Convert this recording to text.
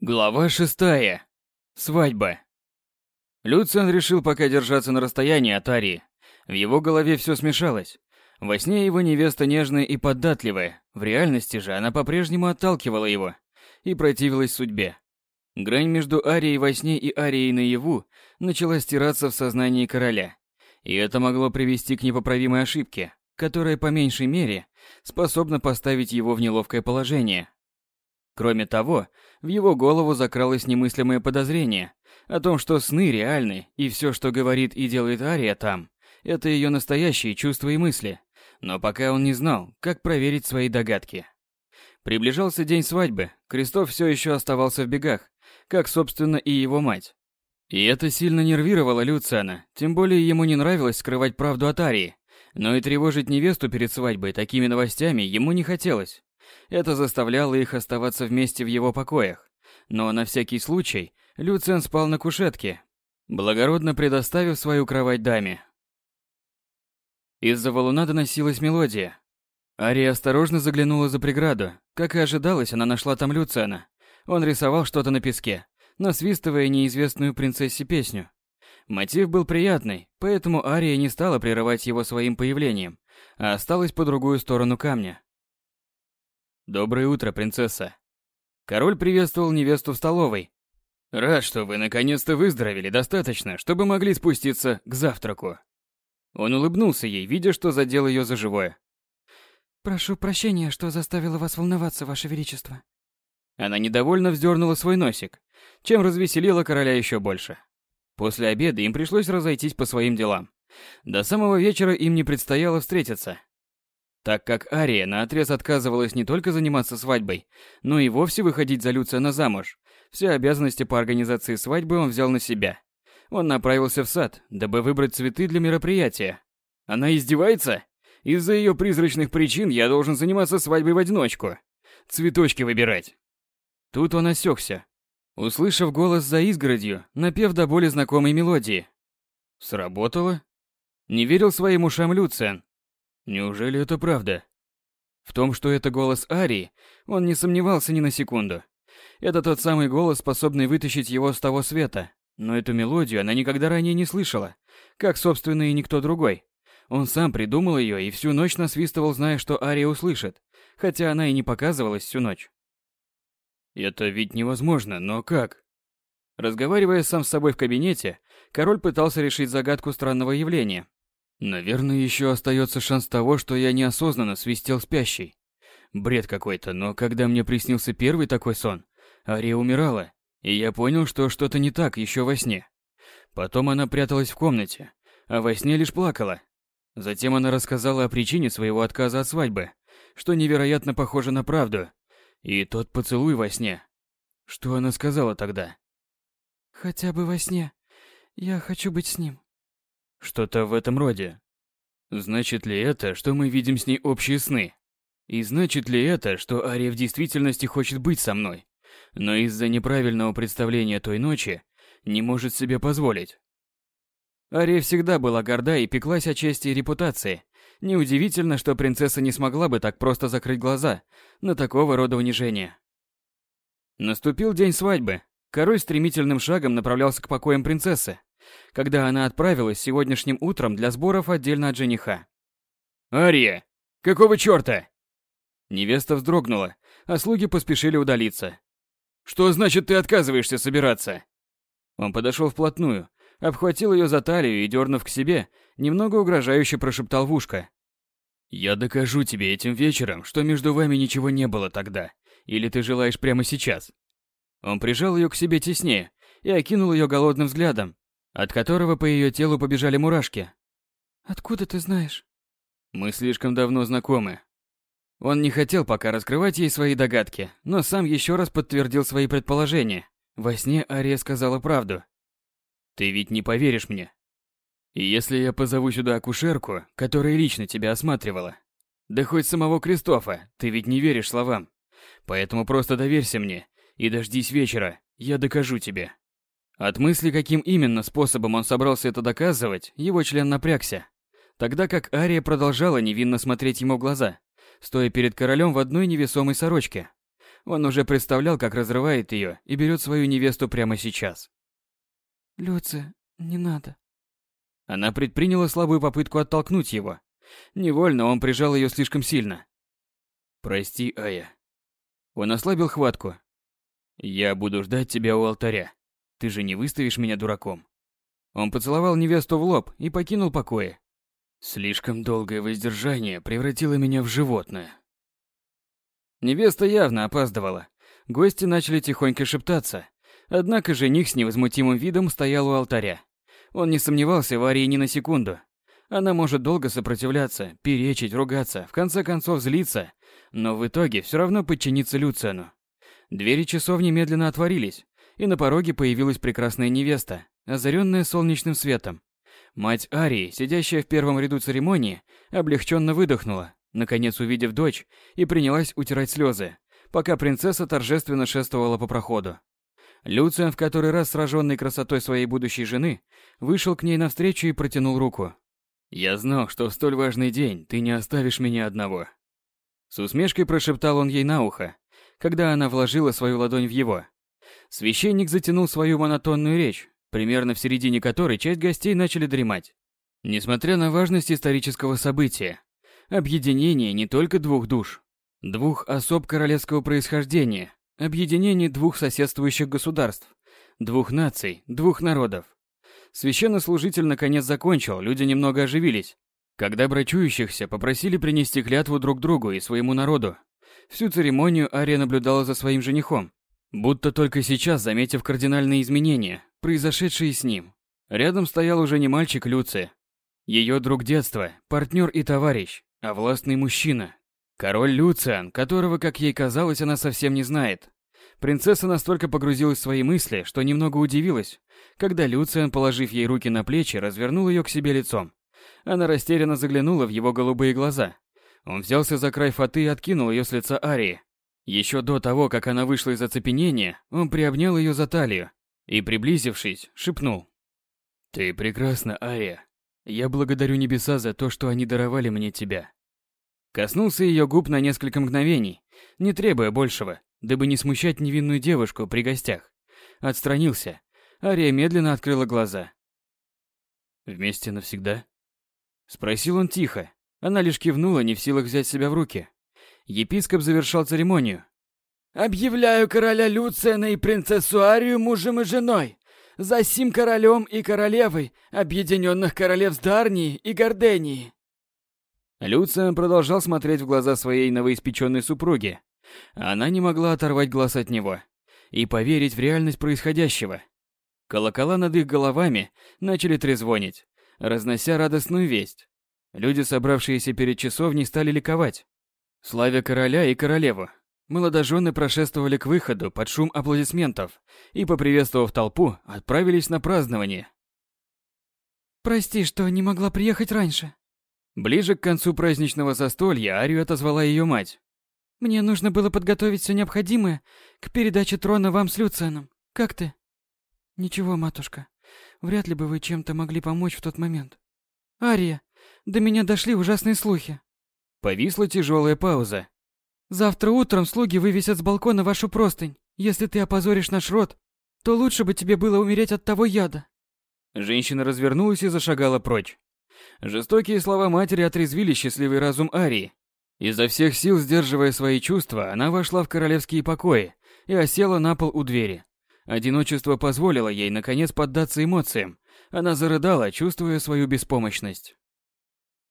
Глава шестая. Свадьба. Люциан решил пока держаться на расстоянии от Арии. В его голове все смешалось. Во сне его невеста нежная и податливая, в реальности же она по-прежнему отталкивала его и противилась судьбе. Грань между Арией во сне и Арией наяву начала стираться в сознании короля. И это могло привести к непоправимой ошибке, которая по меньшей мере способна поставить его в неловкое положение. Кроме того, в его голову закралось немыслимое подозрение о том, что сны реальны, и все, что говорит и делает Ария там, это ее настоящие чувства и мысли. Но пока он не знал, как проверить свои догадки. Приближался день свадьбы, Крестов все еще оставался в бегах, как, собственно, и его мать. И это сильно нервировало Люциана, тем более ему не нравилось скрывать правду от Арии. Но и тревожить невесту перед свадьбой такими новостями ему не хотелось. Это заставляло их оставаться вместе в его покоях. Но на всякий случай Люциан спал на кушетке, благородно предоставив свою кровать даме. Из-за валуна доносилась мелодия. Ария осторожно заглянула за преграду. Как и ожидалось, она нашла там Люциана. Он рисовал что-то на песке, насвистывая неизвестную принцессе песню. Мотив был приятный, поэтому Ария не стала прерывать его своим появлением, а осталась по другую сторону камня. «Доброе утро, принцесса!» Король приветствовал невесту в столовой. «Рад, что вы наконец-то выздоровели достаточно, чтобы могли спуститься к завтраку». Он улыбнулся ей, видя, что задел ее за живое. «Прошу прощения, что заставила вас волноваться, ваше величество». Она недовольно вздернула свой носик, чем развеселила короля еще больше. После обеда им пришлось разойтись по своим делам. До самого вечера им не предстояло встретиться так как Ария наотрез отказывалась не только заниматься свадьбой, но и вовсе выходить за Люциана замуж. Все обязанности по организации свадьбы он взял на себя. Он направился в сад, дабы выбрать цветы для мероприятия. Она издевается? Из-за ее призрачных причин я должен заниматься свадьбой в одиночку. Цветочки выбирать. Тут он осекся, услышав голос за изгородью, напев до боли знакомой мелодии. Сработало? Не верил своим ушам Люциан. Неужели это правда? В том, что это голос Арии, он не сомневался ни на секунду. Это тот самый голос, способный вытащить его с того света. Но эту мелодию она никогда ранее не слышала, как, собственно, и никто другой. Он сам придумал ее и всю ночь насвистывал, зная, что Ария услышит, хотя она и не показывалась всю ночь. Это ведь невозможно, но как? Разговаривая сам с собой в кабинете, король пытался решить загадку странного явления, Наверное, еще остается шанс того, что я неосознанно свистел спящий. Бред какой-то, но когда мне приснился первый такой сон, Ария умирала, и я понял, что что-то не так еще во сне. Потом она пряталась в комнате, а во сне лишь плакала. Затем она рассказала о причине своего отказа от свадьбы, что невероятно похоже на правду. И тот поцелуй во сне. Что она сказала тогда? «Хотя бы во сне. Я хочу быть с ним». Что-то в этом роде. Значит ли это, что мы видим с ней общие сны? И значит ли это, что Ария в действительности хочет быть со мной, но из-за неправильного представления той ночи не может себе позволить? Ария всегда была горда и пеклась о чести и репутации. Неудивительно, что принцесса не смогла бы так просто закрыть глаза на такого рода унижение. Наступил день свадьбы. Король стремительным шагом направлялся к покоям принцессы когда она отправилась сегодняшним утром для сборов отдельно от жениха. «Ария! Какого чёрта?» Невеста вздрогнула, а слуги поспешили удалиться. «Что значит ты отказываешься собираться?» Он подошел вплотную, обхватил ее за талию и, дернув к себе, немного угрожающе прошептал в ушко. «Я докажу тебе этим вечером, что между вами ничего не было тогда. Или ты желаешь прямо сейчас?» Он прижал ее к себе теснее и окинул ее голодным взглядом, от которого по ее телу побежали мурашки. «Откуда ты знаешь?» «Мы слишком давно знакомы». Он не хотел пока раскрывать ей свои догадки, но сам еще раз подтвердил свои предположения. Во сне Ария сказала правду. «Ты ведь не поверишь мне. И если я позову сюда акушерку, которая лично тебя осматривала, да хоть самого Кристофа, ты ведь не веришь словам. Поэтому просто доверься мне и дождись вечера, я докажу тебе». От мысли, каким именно способом он собрался это доказывать, его член напрягся. Тогда как Ария продолжала невинно смотреть ему в глаза, стоя перед королем в одной невесомой сорочке. Он уже представлял, как разрывает ее и берет свою невесту прямо сейчас. Люция, не надо. Она предприняла слабую попытку оттолкнуть его. Невольно он прижал ее слишком сильно. «Прости, Ая». Он ослабил хватку. «Я буду ждать тебя у алтаря. Ты же не выставишь меня дураком». Он поцеловал невесту в лоб и покинул покои. Слишком долгое воздержание превратило меня в животное. Невеста явно опаздывала. Гости начали тихонько шептаться. Однако жених с невозмутимым видом стоял у алтаря. Он не сомневался в Арии ни на секунду. Она может долго сопротивляться, перечить, ругаться, в конце концов злиться, но в итоге все равно подчиниться Люциану. Двери часов немедленно отворились, и на пороге появилась прекрасная невеста, озаренная солнечным светом. Мать Арии, сидящая в первом ряду церемонии, облегченно выдохнула, наконец увидев дочь, и принялась утирать слезы, пока принцесса торжественно шествовала по проходу. Люциан, в который раз сраженный красотой своей будущей жены, вышел к ней навстречу и протянул руку. «Я знал, что в столь важный день ты не оставишь меня одного». С усмешкой прошептал он ей на ухо, когда она вложила свою ладонь в его. Священник затянул свою монотонную речь, примерно в середине которой часть гостей начали дремать. Несмотря на важность исторического события, объединение не только двух душ, двух особ королевского происхождения, объединение двух соседствующих государств, двух наций, двух народов. Священнослужитель наконец закончил, люди немного оживились, когда брачующихся попросили принести клятву друг другу и своему народу. Всю церемонию Ария наблюдала за своим женихом, будто только сейчас заметив кардинальные изменения, произошедшие с ним. Рядом стоял уже не мальчик Люци, ее друг детства, партнер и товарищ, а властный мужчина. Король Люциан, которого, как ей казалось, она совсем не знает. Принцесса настолько погрузилась в свои мысли, что немного удивилась, когда Люциан, положив ей руки на плечи, развернул ее к себе лицом. Она растерянно заглянула в его голубые глаза. Он взялся за край фаты и откинул ее с лица Арии. Еще до того, как она вышла из оцепенения, он приобнял ее за талию и, приблизившись, шепнул. «Ты прекрасна, Ария. Я благодарю небеса за то, что они даровали мне тебя. Коснулся ее губ на несколько мгновений, не требуя большего, дабы не смущать невинную девушку при гостях. Отстранился. Ария медленно открыла глаза. «Вместе навсегда?» Спросил он тихо. Она лишь кивнула, не в силах взять себя в руки. Епископ завершал церемонию. «Объявляю короля Люциана и принцессу Арию мужем и женой за сим королем и королевой объединенных королевств Дарнии и Гордении. Люциан продолжал смотреть в глаза своей новоиспеченной супруги. Она не могла оторвать глаз от него и поверить в реальность происходящего. Колокола над их головами начали трезвонить, разнося радостную весть. Люди, собравшиеся перед часовней, стали ликовать, славя короля и королеву. Молодожены прошествовали к выходу под шум аплодисментов и, поприветствовав толпу, отправились на празднование. «Прости, что не могла приехать раньше». Ближе к концу праздничного застолья Арию отозвала ее мать. «Мне нужно было подготовить все необходимое к передаче трона вам с Люцианом. Как ты?» «Ничего, матушка. Вряд ли бы вы чем-то могли помочь в тот момент. Ария, до меня дошли ужасные слухи». Повисла тяжелая пауза, Завтра утром слуги вывесят с балкона вашу простынь. Если ты опозоришь наш род, то лучше бы тебе было умереть от того яда. Женщина развернулась и зашагала прочь. Жестокие слова матери отрезвили счастливый разум Арии. Изо всех сил сдерживая свои чувства, она вошла в королевские покои и осела на пол у двери. Одиночество позволило ей наконец поддаться эмоциям. Она зарыдала, чувствуя свою беспомощность.